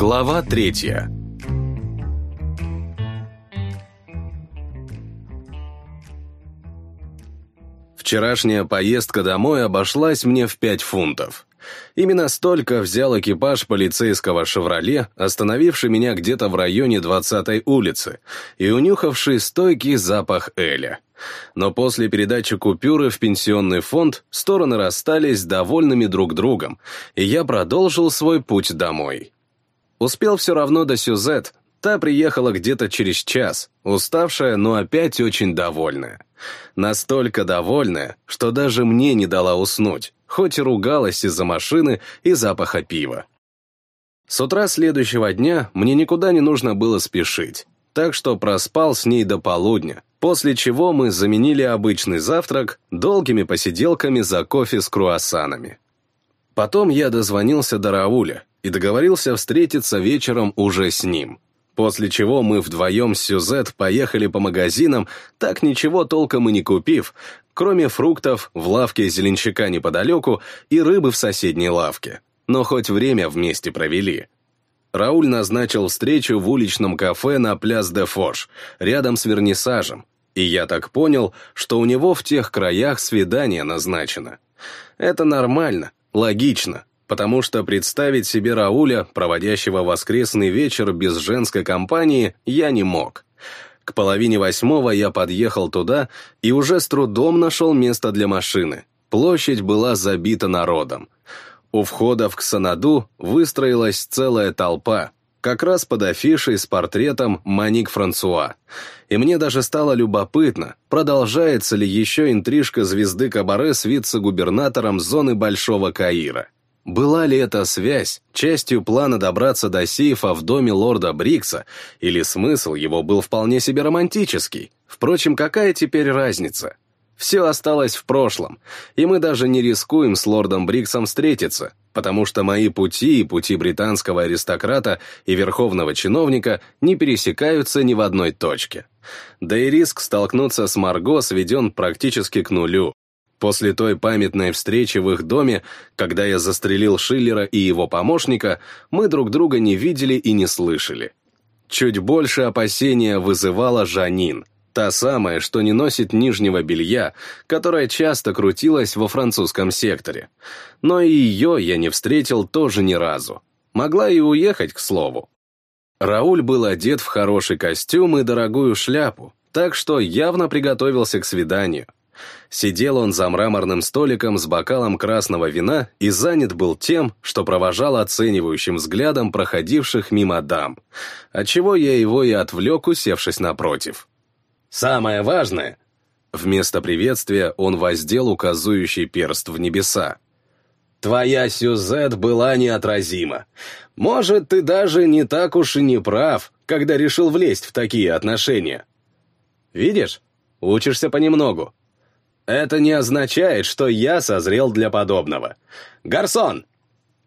Глава третья Вчерашняя поездка домой обошлась мне в пять фунтов. Именно столько взял экипаж полицейского «Шевроле», остановивший меня где-то в районе 20-й улицы и унюхавший стойкий запах Эля. Но после передачи купюры в пенсионный фонд стороны расстались довольными друг другом, и я продолжил свой путь домой. Успел все равно до Сюзет, та приехала где-то через час, уставшая, но опять очень довольная. Настолько довольная, что даже мне не дала уснуть, хоть и ругалась из-за машины и запаха пива. С утра следующего дня мне никуда не нужно было спешить, так что проспал с ней до полудня, после чего мы заменили обычный завтрак долгими посиделками за кофе с круассанами. Потом я дозвонился до Рауля и договорился встретиться вечером уже с ним. После чего мы вдвоем с Сюзет поехали по магазинам, так ничего толком и не купив, кроме фруктов в лавке зеленщика неподалеку и рыбы в соседней лавке. Но хоть время вместе провели. Рауль назначил встречу в уличном кафе на Пляс де Фош, рядом с вернисажем, и я так понял, что у него в тех краях свидание назначено. Это нормально, логично, потому что представить себе Рауля, проводящего воскресный вечер без женской компании, я не мог. К половине восьмого я подъехал туда и уже с трудом нашел место для машины. Площадь была забита народом. У входа в Ксанаду выстроилась целая толпа, как раз под афишей с портретом Маник Франсуа. И мне даже стало любопытно, продолжается ли еще интрижка звезды Кабаре с вице-губернатором зоны Большого Каира. Была ли эта связь частью плана добраться до сейфа в доме лорда Брикса, или смысл его был вполне себе романтический? Впрочем, какая теперь разница? Все осталось в прошлом, и мы даже не рискуем с лордом Бриксом встретиться, потому что мои пути и пути британского аристократа и верховного чиновника не пересекаются ни в одной точке. Да и риск столкнуться с Марго сведен практически к нулю, После той памятной встречи в их доме, когда я застрелил Шиллера и его помощника, мы друг друга не видели и не слышали. Чуть больше опасения вызывала Жанин, та самая, что не носит нижнего белья, которая часто крутилась во французском секторе. Но и ее я не встретил тоже ни разу. Могла и уехать, к слову. Рауль был одет в хороший костюм и дорогую шляпу, так что явно приготовился к свиданию. Сидел он за мраморным столиком с бокалом красного вина и занят был тем, что провожал оценивающим взглядом проходивших мимо дам, отчего я его и отвлек, усевшись напротив. «Самое важное!» Вместо приветствия он воздел указующий перст в небеса. «Твоя Сюзет была неотразима. Может, ты даже не так уж и не прав, когда решил влезть в такие отношения. Видишь, учишься понемногу. Это не означает, что я созрел для подобного. Гарсон!»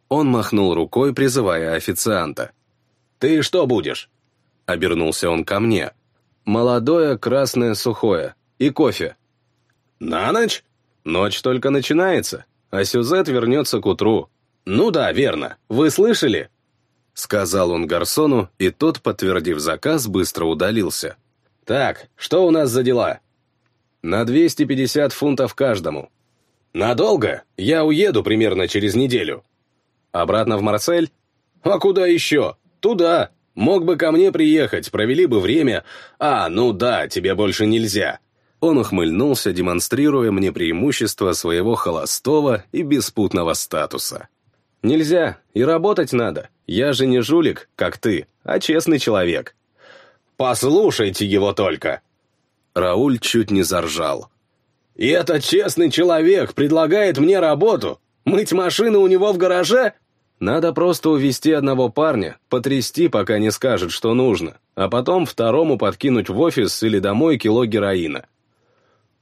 Он махнул рукой, призывая официанта. «Ты что будешь?» Обернулся он ко мне. «Молодое красное сухое. И кофе». «На ночь?» «Ночь только начинается, а Сюзет вернется к утру». «Ну да, верно. Вы слышали?» Сказал он Гарсону, и тот, подтвердив заказ, быстро удалился. «Так, что у нас за дела?» На 250 фунтов каждому. Надолго? Я уеду примерно через неделю. Обратно в Марсель? А куда еще? Туда. Мог бы ко мне приехать, провели бы время. А, ну да, тебе больше нельзя. Он ухмыльнулся, демонстрируя мне преимущество своего холостого и беспутного статуса. «Нельзя, и работать надо. Я же не жулик, как ты, а честный человек». «Послушайте его только!» Рауль чуть не заржал. «И этот честный человек предлагает мне работу? Мыть машины у него в гараже?» Надо просто увести одного парня, потрясти, пока не скажет, что нужно, а потом второму подкинуть в офис или домой кило героина.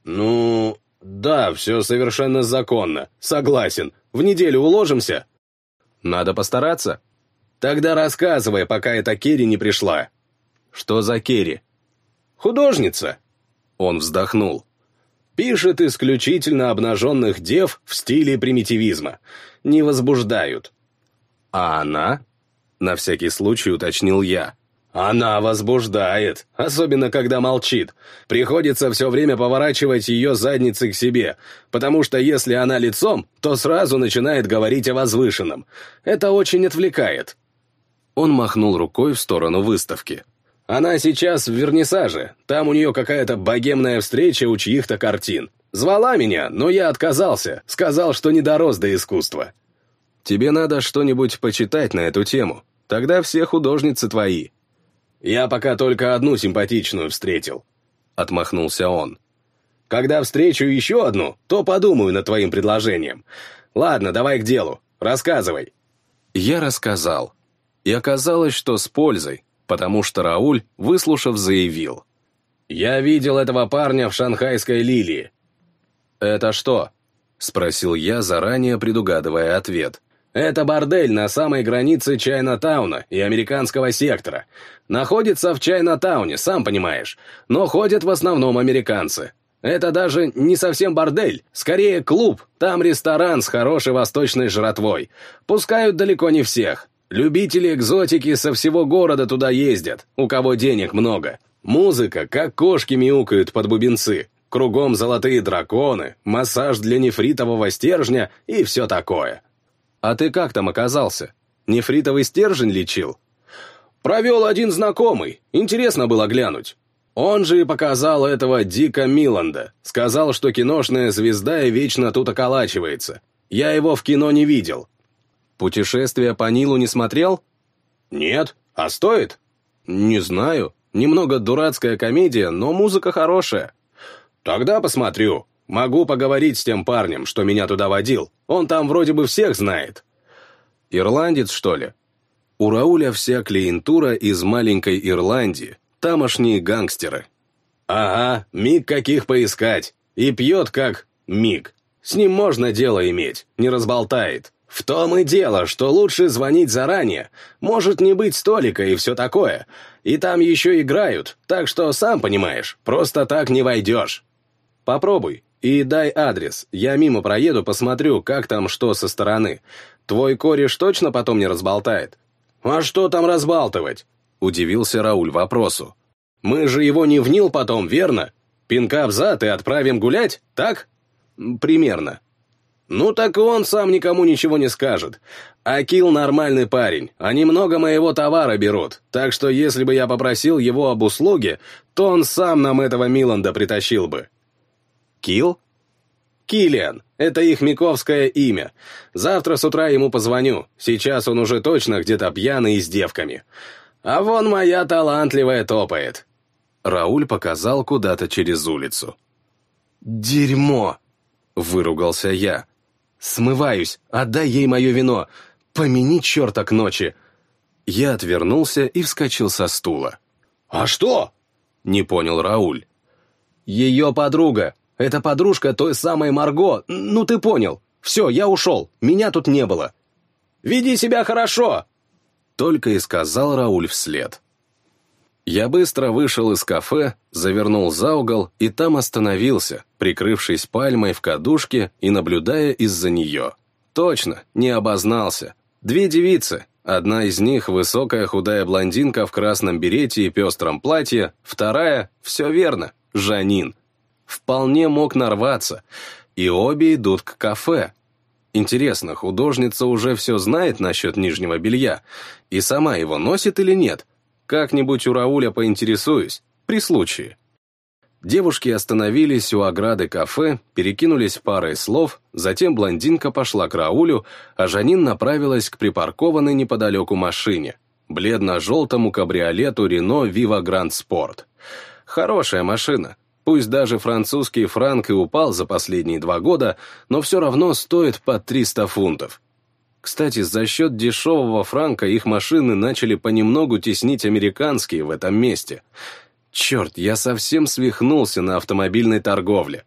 «Ну, да, все совершенно законно. Согласен. В неделю уложимся?» «Надо постараться». «Тогда рассказывай, пока эта Керри не пришла». «Что за Керри?» «Художница», он вздохнул. Пишет исключительно обнаженных дев в стиле примитивизма. Не возбуждают. А она? На всякий случай уточнил я. Она возбуждает, особенно когда молчит. Приходится все время поворачивать ее задницей к себе, потому что если она лицом, то сразу начинает говорить о возвышенном. Это очень отвлекает. Он махнул рукой в сторону выставки. Она сейчас в вернисаже, там у нее какая-то богемная встреча у чьих-то картин. Звала меня, но я отказался, сказал, что не дорос до искусства. Тебе надо что-нибудь почитать на эту тему, тогда все художницы твои. Я пока только одну симпатичную встретил. Отмахнулся он. Когда встречу еще одну, то подумаю над твоим предложением. Ладно, давай к делу, рассказывай. Я рассказал. И оказалось, что с пользой, потому что Рауль, выслушав, заявил. «Я видел этого парня в шанхайской лилии. «Это что?» — спросил я, заранее предугадывая ответ. «Это бордель на самой границе Чайна-тауна и американского сектора. Находится в Чайна-тауне, сам понимаешь, но ходят в основном американцы. Это даже не совсем бордель, скорее клуб, там ресторан с хорошей восточной жратвой. Пускают далеко не всех. Любители экзотики со всего города туда ездят, у кого денег много. Музыка, как кошки мяукают под бубенцы. Кругом золотые драконы, массаж для нефритового стержня и все такое. А ты как там оказался? Нефритовый стержень лечил? Провел один знакомый, интересно было глянуть. Он же и показал этого Дика Миланда. Сказал, что киношная звезда и вечно тут околачивается. Я его в кино не видел. Путешествие по Нилу не смотрел? Нет. А стоит? Не знаю. Немного дурацкая комедия, но музыка хорошая. «Тогда посмотрю. Могу поговорить с тем парнем, что меня туда водил. Он там вроде бы всех знает». «Ирландец, что ли?» У Рауля вся клиентура из маленькой Ирландии, тамошние гангстеры. «Ага, миг каких поискать. И пьет как миг. С ним можно дело иметь, не разболтает. В том и дело, что лучше звонить заранее. Может не быть столика и все такое. И там еще играют, так что, сам понимаешь, просто так не войдешь. Попробуй. И дай адрес. Я мимо проеду, посмотрю, как там что со стороны. Твой кореш точно потом не разболтает? А что там разбалтывать? Удивился Рауль вопросу. Мы же его не внил потом, верно? Пинка взад и отправим гулять, так? Примерно. Ну так и он сам никому ничего не скажет. Акил нормальный парень, они много моего товара берут, так что если бы я попросил его об услуге, то он сам нам этого Миланда притащил бы. Кил? Килиан. Это их миковское имя. Завтра с утра ему позвоню. Сейчас он уже точно где-то пьяный и с девками. А вон моя талантливая топает. Рауль показал куда-то через улицу. «Дерьмо!» — выругался я. «Смываюсь, отдай ей мое вино, помяни черта к ночи!» Я отвернулся и вскочил со стула. «А что?» — не понял Рауль. «Ее подруга, это подружка той самой Марго, ну ты понял. Все, я ушел, меня тут не было. Веди себя хорошо!» Только и сказал Рауль вслед. Я быстро вышел из кафе, завернул за угол и там остановился, прикрывшись пальмой в кадушке и наблюдая из-за нее. Точно, не обознался. Две девицы, одна из них высокая худая блондинка в красном берете и пестром платье, вторая, все верно, Жанин вполне мог нарваться, и обе идут к кафе. Интересно, художница уже все знает насчет нижнего белья, и сама его носит или нет? Как-нибудь у Рауля поинтересуюсь, при случае. Девушки остановились у ограды кафе, перекинулись парой слов, затем блондинка пошла к Раулю, а Жанин направилась к припаркованной неподалеку машине, бледно-желтому кабриолету Рено Viva Grand Sport. Хорошая машина, Пусть даже французский франк и упал за последние два года, но все равно стоит по 300 фунтов. Кстати, за счет дешевого франка их машины начали понемногу теснить американские в этом месте. Черт, я совсем свихнулся на автомобильной торговле.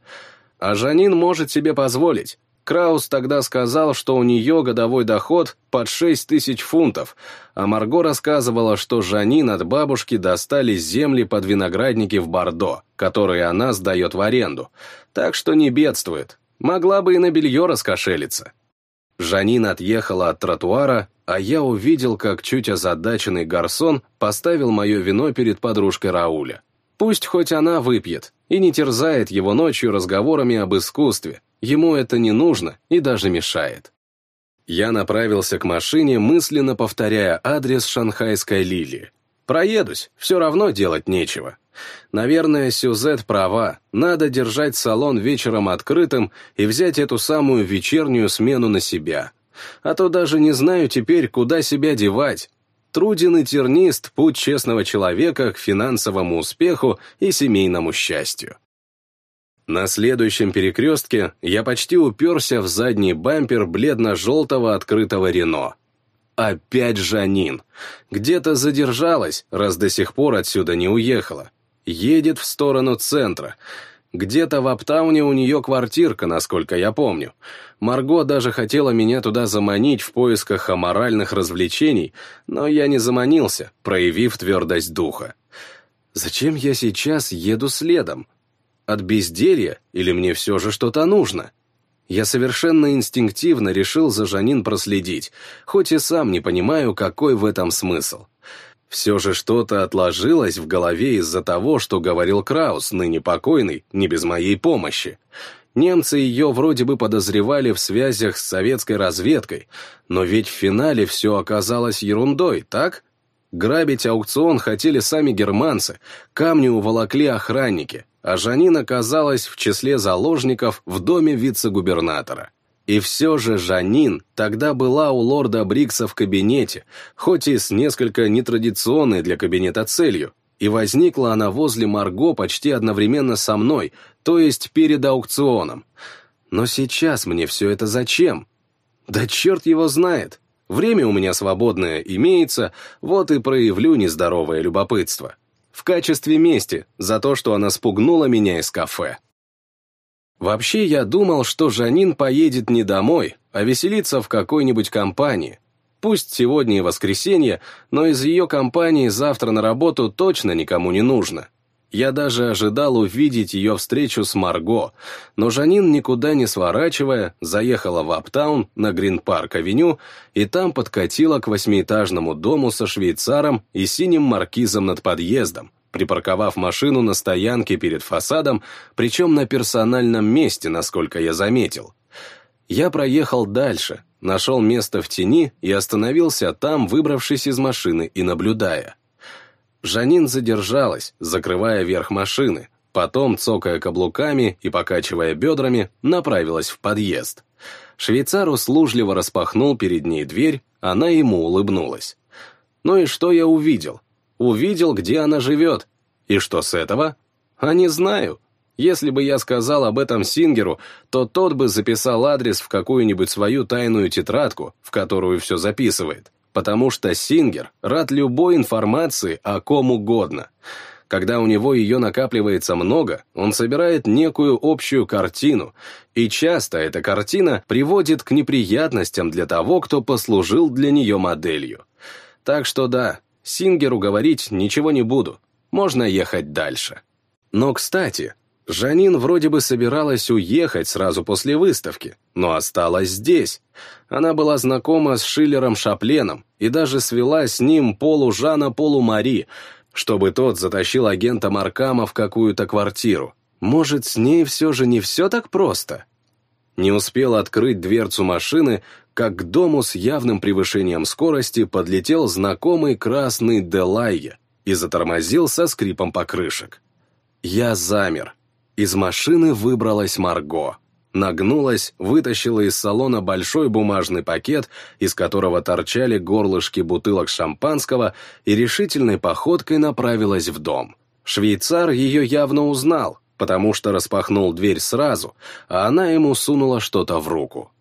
А Жанин может себе позволить. Краус тогда сказал, что у нее годовой доход под 6 тысяч фунтов, а Марго рассказывала, что Жанин от бабушки достали земли под виноградники в Бордо, которые она сдает в аренду, так что не бедствует, могла бы и на белье раскошелиться. Жанин отъехала от тротуара а я увидел, как чуть озадаченный гарсон поставил мое вино перед подружкой Рауля. Пусть хоть она выпьет и не терзает его ночью разговорами об искусстве, ему это не нужно и даже мешает. Я направился к машине, мысленно повторяя адрес шанхайской лилии. Проедусь, все равно делать нечего. Наверное, Сюзет права, надо держать салон вечером открытым и взять эту самую вечернюю смену на себя. А то даже не знаю теперь, куда себя девать. Труден и тернист путь честного человека к финансовому успеху и семейному счастью. На следующем перекрестке я почти уперся в задний бампер бледно-желтого открытого Рено. Опять Жанин. Где-то задержалась, раз до сих пор отсюда не уехала. Едет в сторону центра. Где-то в Аптауне у нее квартирка, насколько я помню. Марго даже хотела меня туда заманить в поисках аморальных развлечений, но я не заманился, проявив твердость духа. Зачем я сейчас еду следом? От безделья или мне все же что-то нужно? Я совершенно инстинктивно решил за Жанин проследить, хоть и сам не понимаю, какой в этом смысл. Все же что-то отложилось в голове из-за того, что говорил Краус, ныне покойный, не без моей помощи. Немцы ее вроде бы подозревали в связях с советской разведкой, но ведь в финале все оказалось ерундой, так? Грабить аукцион хотели сами германцы, камни уволокли охранники, а Жанин оказалась в числе заложников в доме вице-губернатора. И все же Жанин тогда была у лорда Брикса в кабинете, хоть и с несколько нетрадиционной для кабинета целью, и возникла она возле Марго почти одновременно со мной, то есть перед аукционом. Но сейчас мне все это зачем? Да черт его знает. Время у меня свободное имеется, вот и проявлю нездоровое любопытство. В качестве мести за то, что она спугнула меня из кафе. Вообще, я думал, что Жанин поедет не домой, а веселиться в какой-нибудь компании. Пусть сегодня и воскресенье, но из ее компании завтра на работу точно никому не нужно. Я даже ожидал увидеть ее встречу с Марго, но Жанин, никуда не сворачивая, заехала в Аптаун на Грин-парк-авеню и там подкатила к восьмиэтажному дому со швейцаром и синим маркизом над подъездом, припарковав машину на стоянке перед фасадом, причем на персональном месте, насколько я заметил. Я проехал дальше, нашел место в тени и остановился там, выбравшись из машины и наблюдая. Жанин задержалась, закрывая верх машины, потом, цокая каблуками и покачивая бедрами, направилась в подъезд. Швейцар услужливо распахнул перед ней дверь, она ему улыбнулась. Ну и что я увидел? Увидел, где она живет. И что с этого? А не знаю. Если бы я сказал об этом Сингеру, то тот бы записал адрес в какую-нибудь свою тайную тетрадку, в которую все записывает. Потому что Сингер рад любой информации о ком угодно. Когда у него ее накапливается много, он собирает некую общую картину, и часто эта картина приводит к неприятностям для того, кто послужил для нее моделью. Так что да, Сингеру говорить ничего не буду, можно ехать дальше. Но, кстати, Жанин вроде бы собиралась уехать сразу после выставки, но осталась здесь. Она была знакома с Шиллером Шапленом и даже свела с ним полу Жана, полу Мари, чтобы тот затащил агента Маркама в какую-то квартиру. Может, с ней все же не все так просто? Не успел открыть дверцу машины, как к дому с явным превышением скорости подлетел знакомый красный Делайя и затормозил со скрипом покрышек. Я замер. Из машины выбралась Марго. Нагнулась, вытащила из салона большой бумажный пакет, из которого торчали горлышки бутылок шампанского, и решительной походкой направилась в дом. Швейцар ее явно узнал, потому что распахнул дверь сразу, а она ему сунула что-то в руку.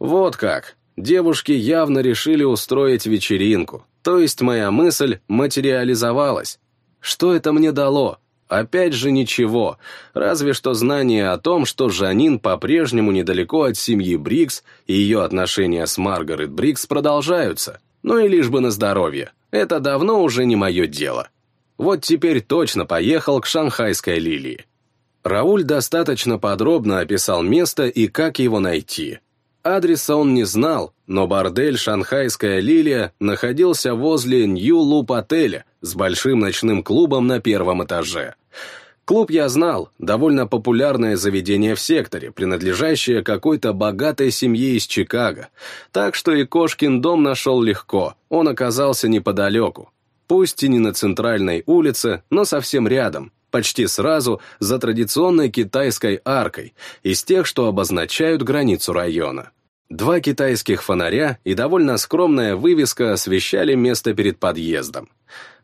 Вот как. Девушки явно решили устроить вечеринку, то есть моя мысль материализовалась. Что это мне дало? Опять же ничего, разве что знание о том, что Жанин по-прежнему недалеко от семьи Брикс и ее отношения с Маргарет Брикс продолжаются. Ну и лишь бы на здоровье. Это давно уже не мое дело. Вот теперь точно поехал к шанхайской лилии. Рауль достаточно подробно описал место и как его найти. Адреса он не знал, но бордель «Шанхайская лилия» находился возле Нью-Луп-отеля с большим ночным клубом на первом этаже. Клуб я знал, довольно популярное заведение в секторе, принадлежащее какой-то богатой семье из Чикаго, так что и Кошкин дом нашел легко, он оказался неподалеку. Пусть и не на центральной улице, но совсем рядом, почти сразу за традиционной китайской аркой, из тех, что обозначают границу района. Два китайских фонаря и довольно скромная вывеска освещали место перед подъездом.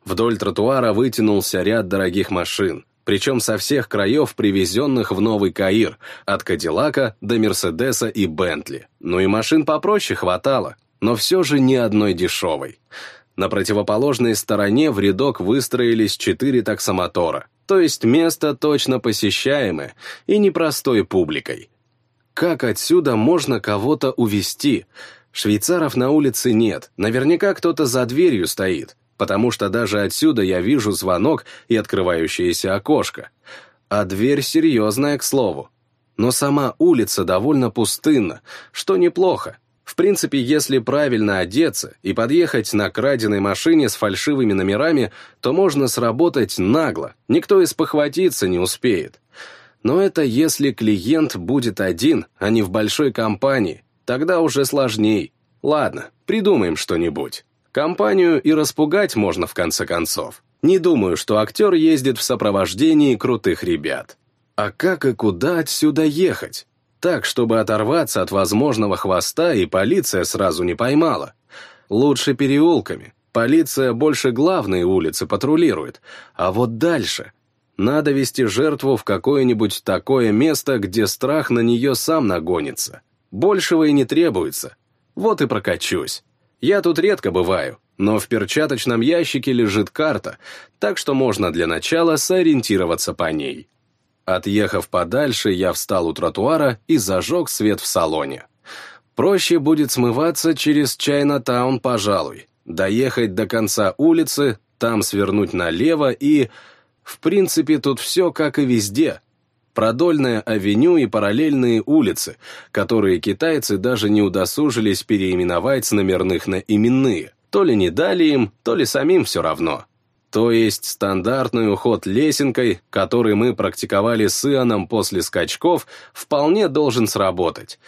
Вдоль тротуара вытянулся ряд дорогих машин, причем со всех краев привезенных в Новый Каир, от Кадиллака до Мерседеса и Бентли. Ну и машин попроще хватало, но все же ни одной дешевой. На противоположной стороне в рядок выстроились четыре таксомотора, то есть место точно посещаемое и непростой публикой. Как отсюда можно кого-то увести? Швейцаров на улице нет, наверняка кто-то за дверью стоит, потому что даже отсюда я вижу звонок и открывающееся окошко. А дверь серьезная, к слову. Но сама улица довольно пустынна, что неплохо. В принципе, если правильно одеться и подъехать на краденой машине с фальшивыми номерами, то можно сработать нагло, никто и спохватиться не успеет. Но это если клиент будет один, а не в большой компании, тогда уже сложней. Ладно, придумаем что-нибудь. Компанию и распугать можно в конце концов. Не думаю, что актер ездит в сопровождении крутых ребят. А как и куда отсюда ехать? Так, чтобы оторваться от возможного хвоста и полиция сразу не поймала. Лучше переулками. Полиция больше главные улицы патрулирует. А вот дальше. Надо вести жертву в какое-нибудь такое место, где страх на нее сам нагонится. Большего и не требуется. Вот и прокачусь. Я тут редко бываю, но в перчаточном ящике лежит карта, так что можно для начала сориентироваться по ней. Отъехав подальше, я встал у тротуара и зажег свет в салоне. Проще будет смываться через Чайна-таун, пожалуй, доехать до конца улицы, там свернуть налево и... В принципе, тут все как и везде. Продольная авеню и параллельные улицы, которые китайцы даже не удосужились переименовать с номерных на именные. То ли не дали им, то ли самим все равно. То есть стандартный уход лесенкой, который мы практиковали с Ионом после скачков, вполне должен сработать.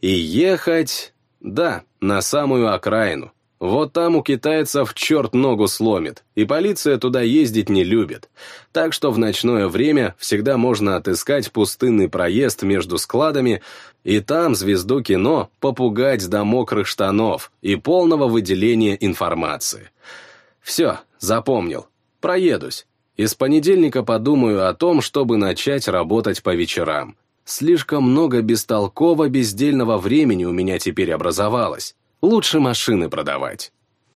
И ехать... Да, на самую окраину. Вот там у китайцев черт ногу сломит, и полиция туда ездить не любит. Так что в ночное время всегда можно отыскать пустынный проезд между складами, и там звезду кино попугать до мокрых штанов и полного выделения информации. Все, запомнил. Проедусь. И с понедельника подумаю о том, чтобы начать работать по вечерам. Слишком много бестолково бездельного времени у меня теперь образовалось. Лучше машины продавать.